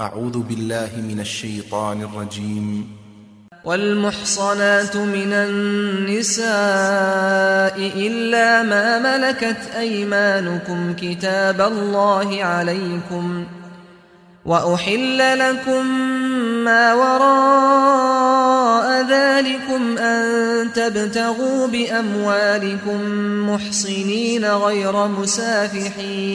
أعوذ بالله من الشيطان الرجيم. والمحصنات من النساء إلا ما ملكت أيمانكم كتاب الله عليكم وأحل لكم ما وراء ذلكم أن تبتغوا بأموالكم محصنين غير مسافحين.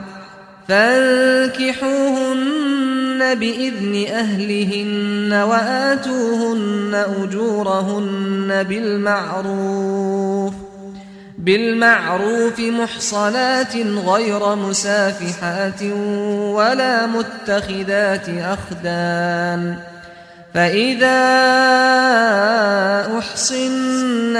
فانكحوهن بإذن أهلهن وآتوهن أجورهن بالمعروف بالمعروف محصنات غير مسافحات ولا متخذات أخدان فإذا أحصن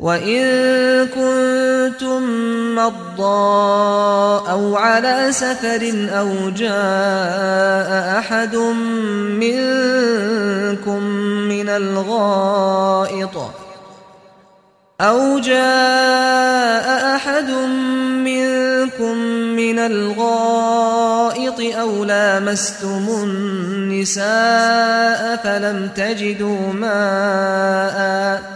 وإن كنتم مرضى أو على سفر أو جاء أحد منكم من الغائط أو جاء أحد منكم من الغائط أو لامستم النساء فلم تجدوا ماءً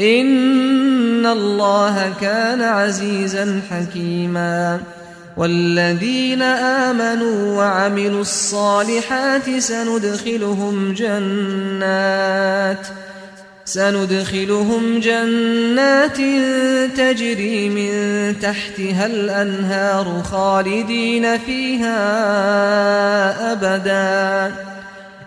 إن الله كان عزيزا حكيما والذين آمنوا وعملوا الصالحات سندخلهم جنات سندخلهم جنات تجري من تحتها الأنهار خالدين فيها أبداً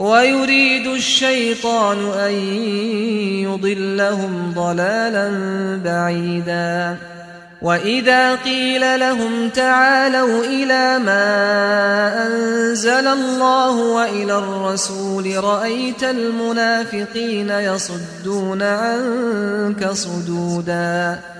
ويريد الشيطان أن يضلهم ضلالا بعيدا. وإذا قيل لهم تعالوا إلى ما أنزل الله وإلى الرسول رأيت المنافقين يصدون عنك صدوداً.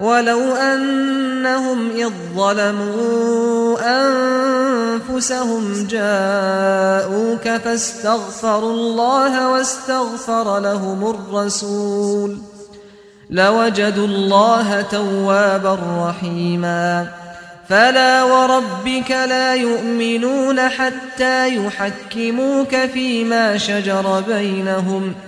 ولو أنهم إذ ظلموا أنفسهم جاءوك فاستغفروا الله واستغفر لهم الرسول لوجدوا الله توابا رحيما فلا وربك لا يؤمنون حتى يحكموك فيما شجر بينهم ۖ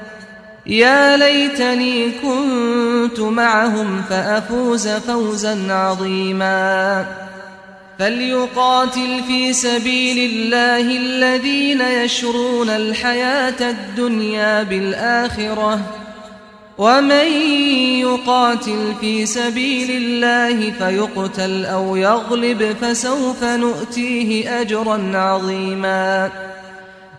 يا ليتني كنت معهم فأفوز فوزا عظيما. فليقاتل في سبيل الله الذين يشرون الحياة الدنيا بالآخرة. ومن يقاتل في سبيل الله فيقتل أو يغلب فسوف نؤتيه أجرا عظيماً.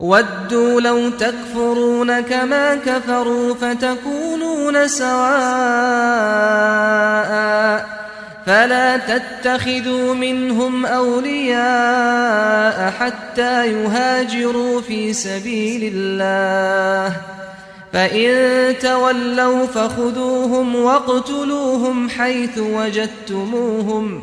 ودوا لو تكفرون كما كفروا فتكونون سواء فلا تتخذوا منهم أولياء حتى يهاجروا في سبيل الله. فإن تولوا فخذوهم واقتلوهم حيث وجدتموهم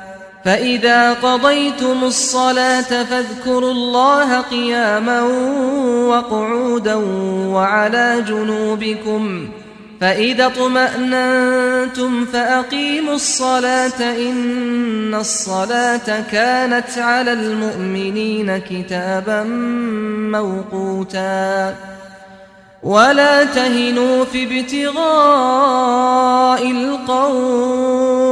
فإذا قضيتم الصلاة فاذكروا الله قياما وقعودا وعلى جنوبكم فإذا اطمأننتم فأقيموا الصلاة إن الصلاة كانت على المؤمنين كتابا موقوتا ولا تهنوا في ابتغاء القوم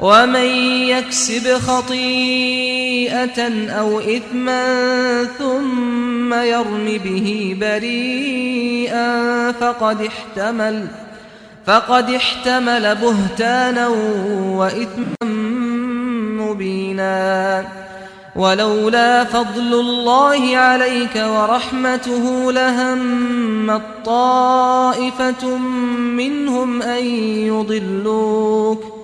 ومن يكسب خطيئة أو إثما ثم يرم به بريئا فقد احتمل فقد احتمل بهتانا وإثما مبينا ولولا فضل الله عليك ورحمته لهم طائفة منهم أن يضلوك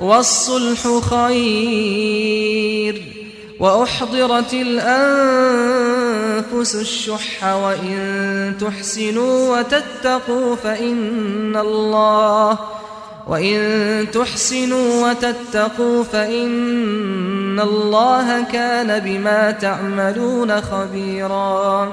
والصلح خير. وأحضرت الأنفس الشح وإن تحسنوا وتتقوا فإن الله وإن تحسنوا وتتقوا فإن الله كان بما تعملون خبيرا.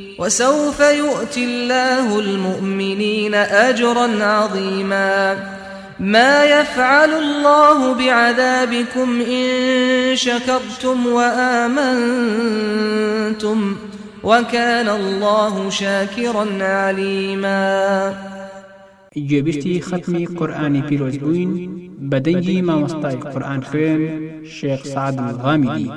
وسوف يؤتي الله المؤمنين أجرا عظيما. ما يفعل الله بعذابكم إن شكرتم وآمنتم وكان الله شاكرا عليما. گوێبیستی ختمی قورآانی پیرۆز بووین بەدەنگی مامۆستای قورآان خوێن شێخ سعد الغامیدی